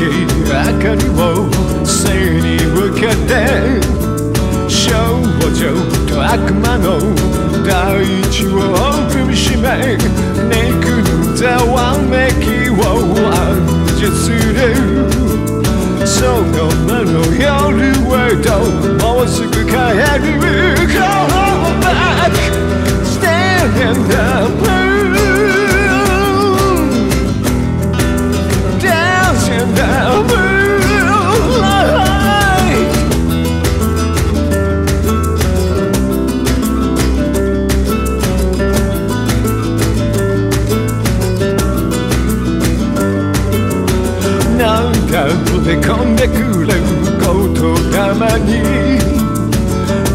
明かりを背に向けて少女と悪魔の大地を踏みしめ憎んだわめきを暗示する。その目の夜へと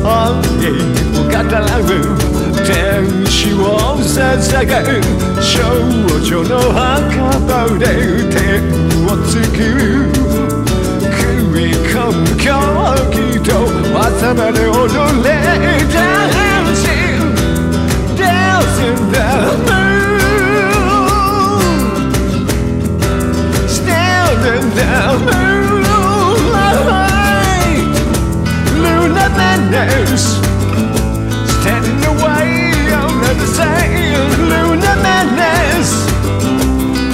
愛を語らう天使を捧げ少女の墓場で手をつく食い込む狂気と頭で踊れ。windows, standing away on the sail. Lunar madness,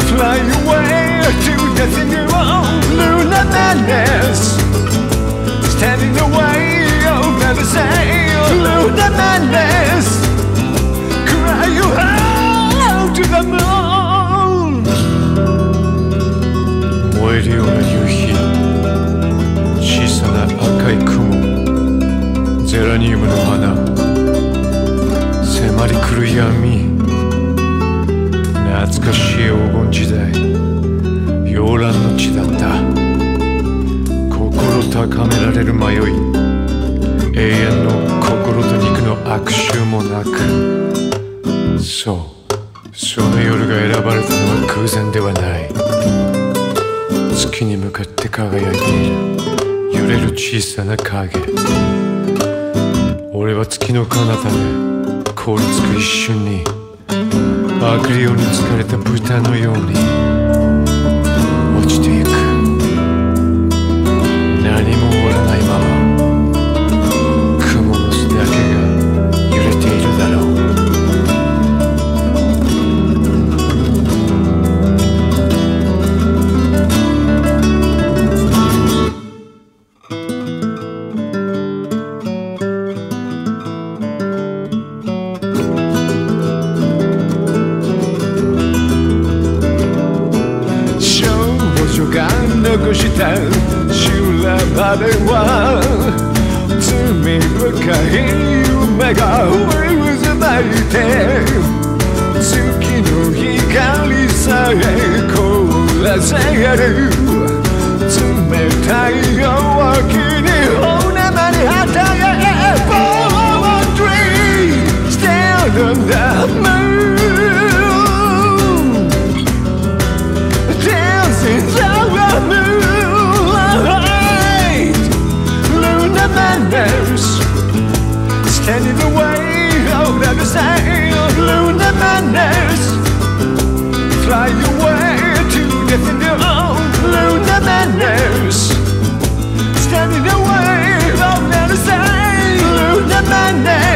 fly away, do nothing you want. Lunar madness, standing away on the sail. Lunar madness. ニウムの花迫り来る闇。懐かしい黄金時代。洋蘭の地だった。心高められる迷い。永遠の心と肉の握手もなく。そう。その夜が選ばれたのは偶然ではない。月に向かって輝いている。揺れる小さな影。俺は月の彼方で凍りつく一瞬に悪霊に疲れた豚のように落ちていく。何も終わらないまま。た修羅場では罪深い夢が渦巻いて月の光さえ凍らせる。years Standing away, I'll never say You know my name